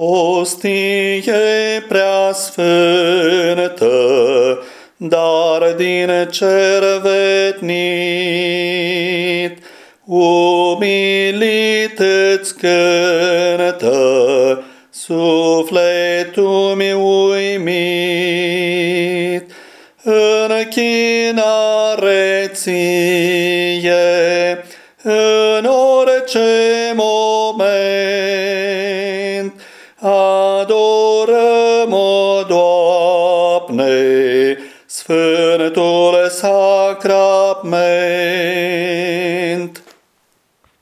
Ostie prea sfântă, dar din cer vetnit, umilit îți cântă, sufletul meu uimit, închinare ție, în orice moment, adorăm-o, Doamne, Sfântul Sacrament.